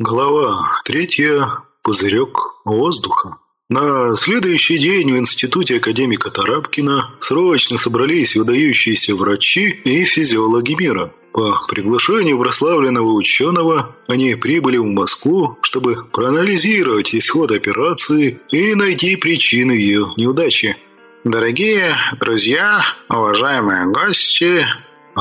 Глава третья. Пузырек воздуха. На следующий день в институте академика Тарапкина срочно собрались выдающиеся врачи и физиологи мира. По приглашению прославленного ученого они прибыли в Москву, чтобы проанализировать исход операции и найти причины ее неудачи. Дорогие друзья, уважаемые гости,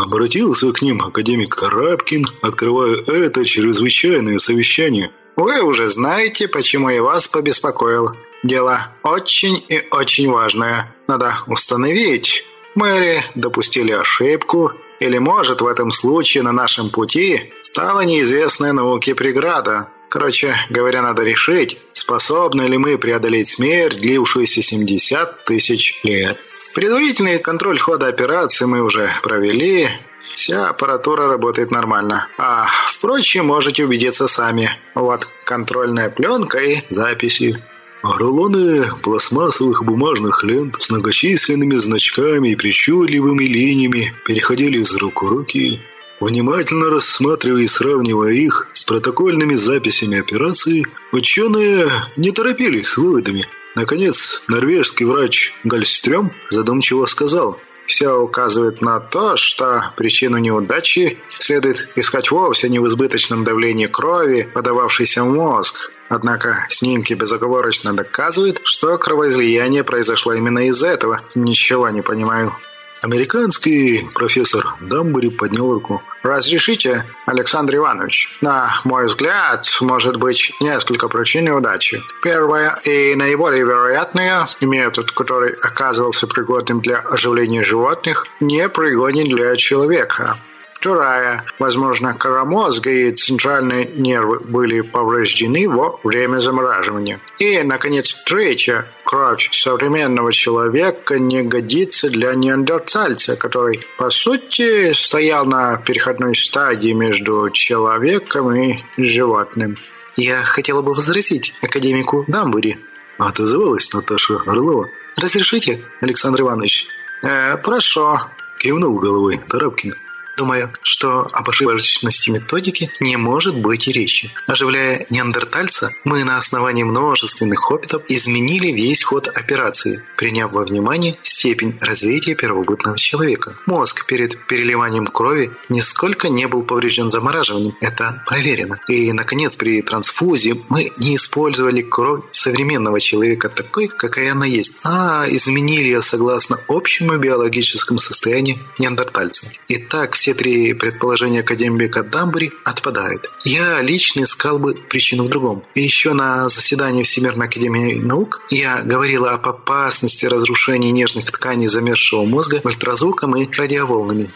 обратился к ним академик Тарапкин, открывая это чрезвычайное совещание. Вы уже знаете, почему я вас побеспокоил. Дело очень и очень важное. Надо установить, мы ли допустили ошибку, или, может, в этом случае на нашем пути стала неизвестная науке преграда. Короче говоря, надо решить, способны ли мы преодолеть смерть, длившуюся 70 тысяч лет. Предварительный контроль хода операции мы уже провели. Вся аппаратура работает нормально. А, впрочем, можете убедиться сами. Вот контрольная пленка и записи. Рулоны пластмассовых бумажных лент с многочисленными значками и причудливыми линиями переходили из рук в руки. Внимательно рассматривая и сравнивая их с протокольными записями операции, ученые не торопились с выводами. Наконец, норвежский врач Гальстрём задумчиво сказал – все указывает на то, что причину неудачи следует искать вовсе не в избыточном давлении крови, подававшейся в мозг. Однако снимки безоговорочно доказывают, что кровоизлияние произошло именно из этого. Ничего не понимаю. Американский профессор Дамбури поднял руку. «Разрешите, Александр Иванович? На мой взгляд, может быть несколько причин неудачи. Первое и наиболее вероятное – метод, который оказывался пригодным для оживления животных, не пригоден для человека. Вторая. Возможно, кора мозга и центральные нервы были повреждены во время замораживания. И, наконец, третья. Кровь современного человека не годится для неандертальца, который, по сути, стоял на переходной стадии между человеком и животным. Я хотела бы возразить академику Дамбури. Отозвалась Наташа Орлова. «Разрешите, Александр Иванович?» э, «Прошу», – кивнул головой Тарапкин. Думаю, что об ошибочности методики не может быть и речи. Оживляя неандертальца, мы на основании множественных опытов изменили весь ход операции, приняв во внимание степень развития первобытного человека. Мозг перед переливанием крови нисколько не был поврежден замораживанием, это проверено. И, наконец, при трансфузии мы не использовали кровь современного человека такой, какая она есть, а изменили ее согласно общему биологическому состоянию неандертальца. Итак, все все три предположения академика Дамбри отпадают. Я лично искал бы причину в другом. И еще на заседании Всемирной академии наук я говорила об опасности разрушения нежных тканей замерзшего мозга ультразвуком и радиоволнами.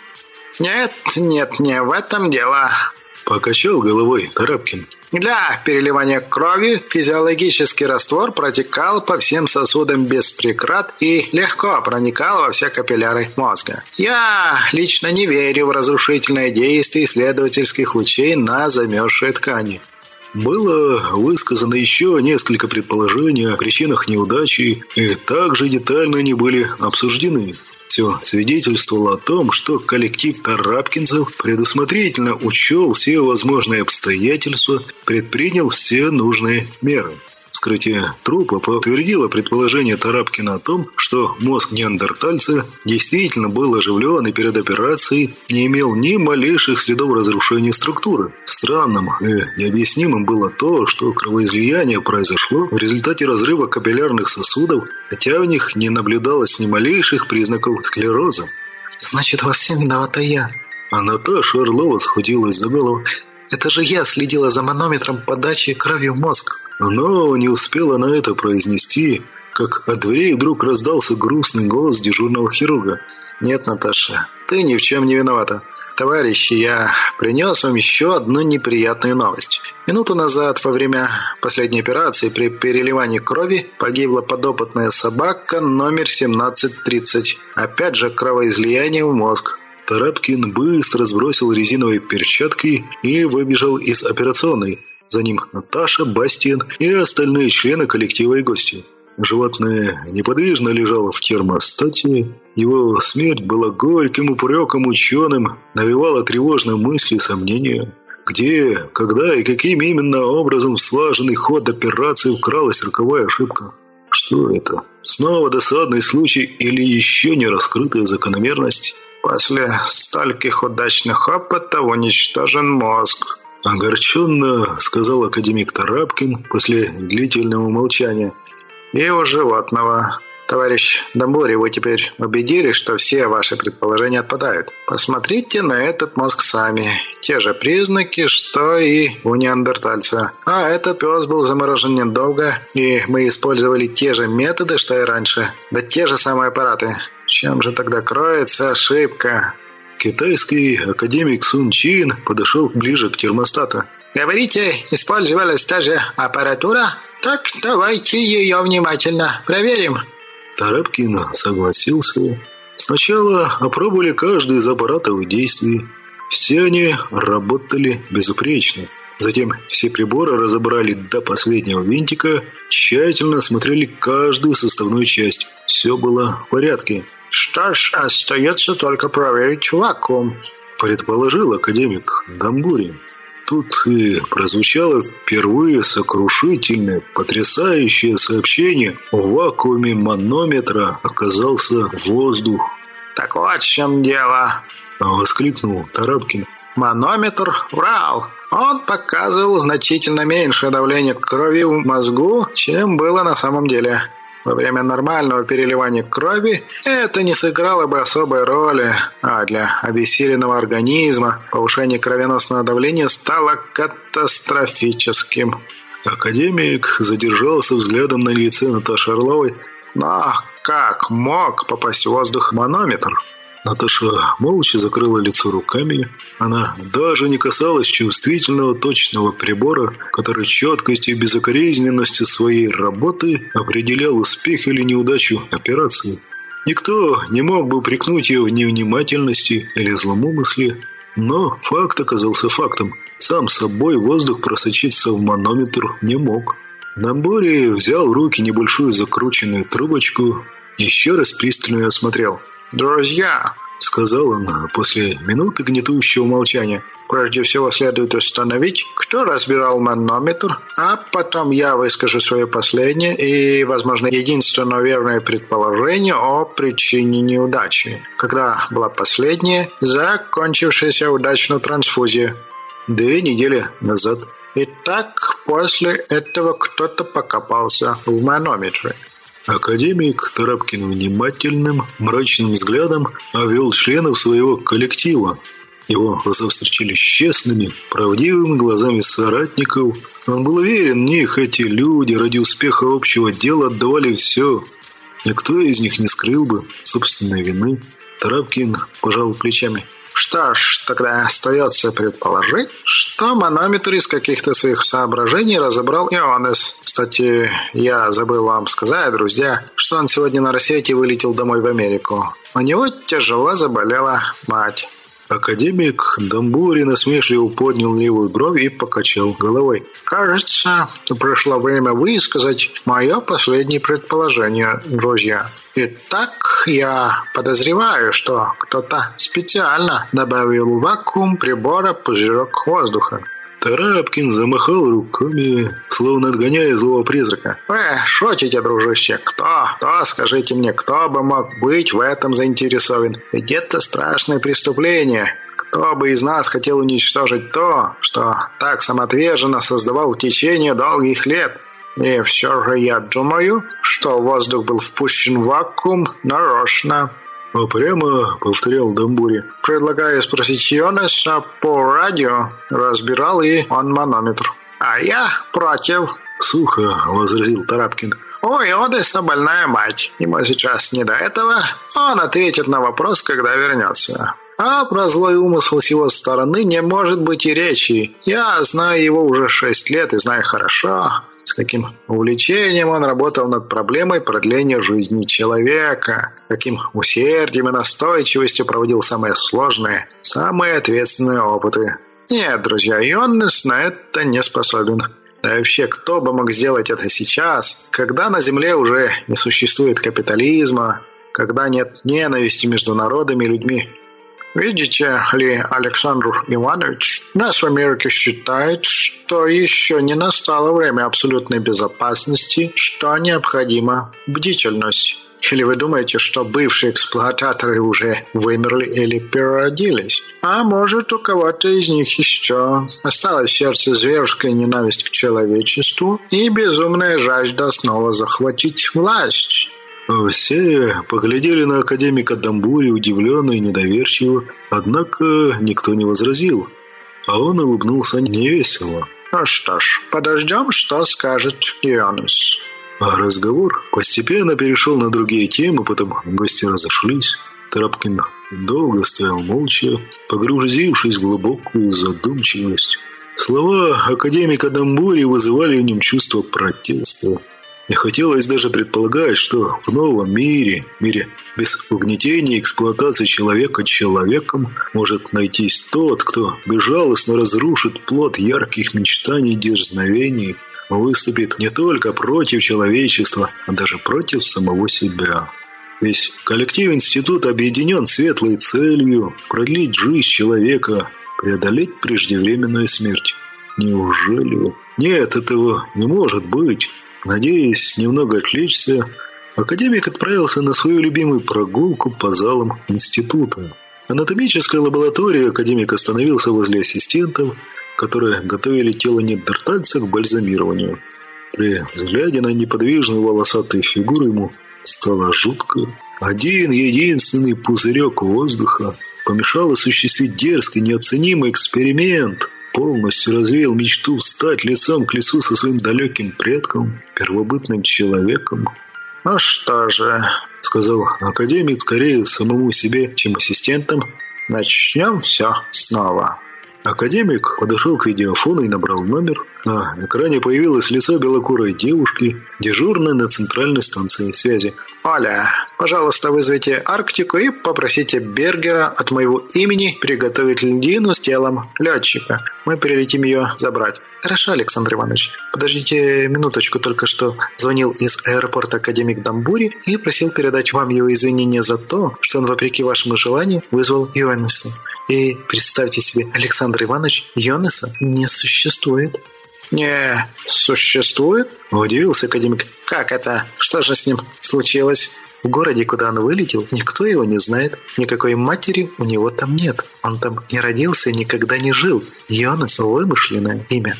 «Нет, нет, не в этом дело», – покачал головой Тарапкин. Для переливания крови физиологический раствор протекал по всем сосудам без прекрат и легко проникал во все капилляры мозга. Я лично не верю в разрушительное действие исследовательских лучей на замерзшие ткани. Было высказано еще несколько предположений о причинах неудачи, и также детально они были обсуждены. Все свидетельствовало о том, что коллектив Тарапкинцев предусмотрительно учел все возможные обстоятельства, предпринял все нужные меры. Вскрытие трупа подтвердило предположение Тарапкина о том, что мозг неандертальца действительно был оживлен и перед операцией не имел ни малейших следов разрушения структуры. Странным и необъяснимым было то, что кровоизлияние произошло в результате разрыва капиллярных сосудов, хотя в них не наблюдалось ни малейших признаков склероза. «Значит, во всем виновата я». А Наташа Орлова схватилась за голову. «Это же я следила за манометром подачи крови в мозг». Но не успела на это произнести, как от дверей вдруг раздался грустный голос дежурного хирурга. «Нет, Наташа, ты ни в чем не виновата. Товарищи, я принес вам еще одну неприятную новость. Минуту назад, во время последней операции, при переливании крови погибла подопытная собака номер 1730. Опять же, кровоизлияние в мозг. Тарапкин быстро сбросил резиновые перчатки и выбежал из операционной. За ним Наташа, Бастиен и остальные члены коллектива и гости. Животное неподвижно лежало в термостате. Его смерть была горьким упреком ученым, навевала тревожные мысли и сомнения. где, когда и каким именно образом в слаженный ход операции вкралась роковая ошибка. Что это? Снова досадный случай или еще не раскрытая закономерность? После стольких удачных опытов уничтожен мозг. Огорченно сказал академик Тарапкин после длительного молчания. И у животного. Товарищ Дамбори, вы теперь убедились, что все ваши предположения отпадают. Посмотрите на этот мозг сами. Те же признаки, что и у неандертальца. А этот пес был заморожен недолго, и мы использовали те же методы, что и раньше. Да те же самые аппараты. Чем же тогда кроется ошибка? Китайский академик Сун Чин подошел ближе к термостату. «Говорите, использовалась та же аппаратура? Так давайте ее внимательно проверим». Тарапкин согласился. Сначала опробовали каждый из аппаратов действий. Все они работали безупречно. Затем все приборы разобрали до последнего винтика, тщательно осмотрели каждую составную часть. Все было в порядке. «Что ж, остается только проверить вакуум», – предположил академик Дамбури. Тут и прозвучало впервые сокрушительное, потрясающее сообщение. В вакууме манометра оказался воздух. «Так вот в чем дело!» – воскликнул Тарабкин. «Манометр врал. Он показывал значительно меньшее давление крови в мозгу, чем было на самом деле». Во время нормального переливания крови это не сыграло бы особой роли, а для обессиленного организма повышение кровеносного давления стало катастрофическим. Академик задержался взглядом на лице Наташи Орловой. Но как мог попасть в воздух манометр? Наташа молча закрыла лицо руками. Она даже не касалась чувствительного точного прибора, который четкостью и безукоризненностью своей работы определял успех или неудачу операции. Никто не мог бы упрекнуть ее в невнимательности или зломумысле, но факт оказался фактом. Сам собой воздух просочиться в манометр не мог. Намбори взял в руки небольшую закрученную трубочку, еще раз пристально осмотрел – «Друзья», — сказал он после минуты гнетущего молчания, «прежде всего следует установить, кто разбирал манометр, а потом я выскажу свое последнее и, возможно, единственное верное предположение о причине неудачи. Когда была последняя, закончившаяся удачной трансфузия? Две недели назад». Итак, после этого кто-то покопался в манометре. Академик Тарапкин внимательным, мрачным взглядом овел членов своего коллектива. Его глаза встречались честными, правдивыми глазами соратников. Он был уверен, в них эти люди ради успеха общего дела отдавали все. Никто из них не скрыл бы собственной вины. Тарапкин пожал плечами. Что ж, тогда остается предположить, что манометр из каких-то своих соображений разобрал Ионес. Кстати, я забыл вам сказать, друзья, что он сегодня на рассвете вылетел домой в Америку. У него тяжело заболела мать. Академик Дамбури насмешливо поднял левую бровь и покачал головой. «Кажется, пришло время высказать мое последнее предположение, друзья. Итак, я подозреваю, что кто-то специально добавил в вакуум прибора пузырек воздуха. Тарапкин замахал руками, словно отгоняя злого призрака. «Вы шутите, дружище? Кто? Кто, скажите мне, кто бы мог быть в этом заинтересован? Ведь это страшное преступление. Кто бы из нас хотел уничтожить то, что так самоотверженно создавал в течение долгих лет?» И все же я думаю, что воздух был впущен в вакуум нарочно. «А прямо?» — повторял Дамбури. «Предлагаю спросить по радио, разбирал ли он манометр». «А я против», — сухо возразил Тарапкин. «У Йодеса больная мать. Ему сейчас не до этого. Он ответит на вопрос, когда вернется». А про злой умысл с его стороны не может быть и речи. Я знаю его уже шесть лет и знаю хорошо с каким увлечением он работал над проблемой продления жизни человека, каким усердием и настойчивостью проводил самые сложные, самые ответственные опыты. Нет, друзья, Ионнес на это не способен. Да и вообще, кто бы мог сделать это сейчас, когда на Земле уже не существует капитализма, когда нет ненависти между народами и людьми? Видите ли, Александр Иванович, нас в Америке считают, что еще не настало время абсолютной безопасности, что необходима бдительность. Или вы думаете, что бывшие эксплуататоры уже вымерли или переродились? А может, у кого-то из них еще осталась в сердце зверская ненависть к человечеству и безумная жажда снова захватить власть? Все поглядели на академика Дамбури удивленно и недоверчиво, однако никто не возразил, а он улыбнулся невесело. «Ну что ж, подождем, что скажет Ионис». А разговор постепенно перешел на другие темы, потом гости разошлись. Трапкин долго стоял молча, погрузившись в глубокую задумчивость. Слова академика Дамбури вызывали в нем чувство протеста. Не хотелось даже предполагать, что в новом мире, мире без угнетения и эксплуатации человека человеком, может найтись тот, кто безжалостно разрушит плод ярких мечтаний и дерзновений, выступит не только против человечества, а даже против самого себя. Весь коллектив института объединен светлой целью продлить жизнь человека, преодолеть преждевременную смерть. Неужели? Нет, этого не может быть. Надеясь немного отвлечься, академик отправился на свою любимую прогулку по залам института. Анатомическая лаборатория академик остановился возле ассистентов, которые готовили тело недертальца к бальзамированию. При взгляде на неподвижную волосатую фигуру ему стало жутко. Один единственный пузырек воздуха помешал осуществить дерзкий неоценимый эксперимент – полностью развеял мечту встать лицом к лицу со своим далеким предком, первобытным человеком. «Ну что же», — сказал академик скорее самому себе, чем ассистентам, «начнем все снова». Академик подошел к видеофону и набрал номер. На экране появилось лицо белокурой девушки, дежурной на центральной станции связи. «Оля, пожалуйста, вызовите Арктику и попросите Бергера от моего имени приготовить льдину с телом летчика. Мы прилетим ее забрать». «Хорошо, Александр Иванович. Подождите минуточку, только что звонил из аэропорта академик Дамбури и просил передать вам его извинения за то, что он, вопреки вашему желанию, вызвал Ионису. И представьте себе, Александр Иванович, Йонеса не существует. «Не существует?» – удивился академик. «Как это? Что же с ним случилось?» В городе, куда он вылетел, никто его не знает. Никакой матери у него там нет. Он там не родился и никогда не жил. Йонас – вымышленное имя.